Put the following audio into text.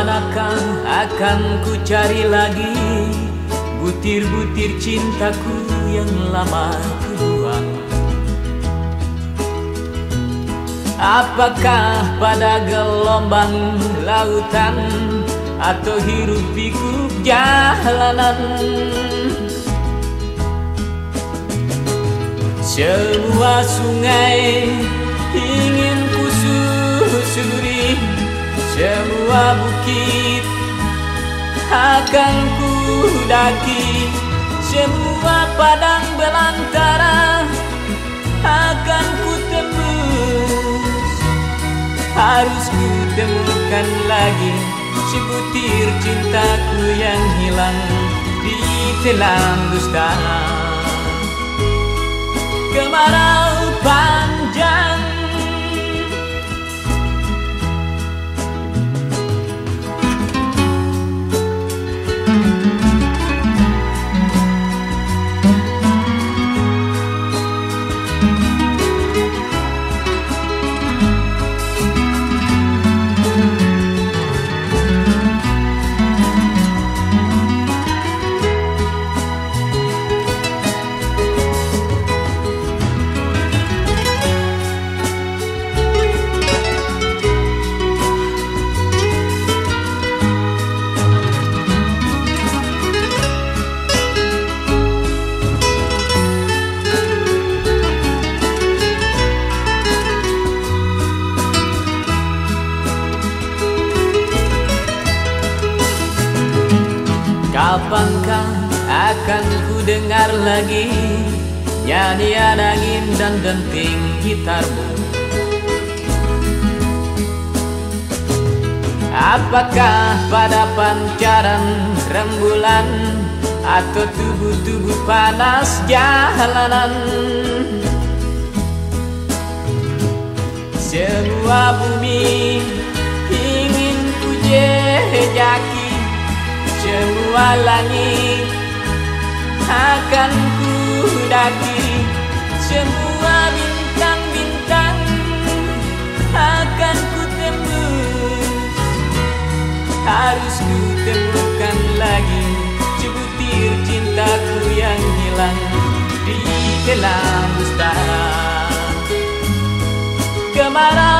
Akan ku cari lagi Butir-butir cintaku yang lama buang Apakah pada gelombang lautan Atau hirup pikuk jalanan? Semua sungai ingin ku susuri Semua bukit akan ku daki Semua padang belantara akan ku tembus Harus ku temukan lagi Sebutir cintaku yang hilang di telan dusta Kapankah akan ku dengar lagi? Nyanyian angin dan denting gitarmu. Apakah pada pancaran rembulan Atau tubuh-tubuh panas jalanan? Semua bumi jalani Akan ku daki semua bintang-bintang. Akan ku tembus Harus ku temukan lagi cubitir cintaku yang hilang Di dalam mustahil Kemarau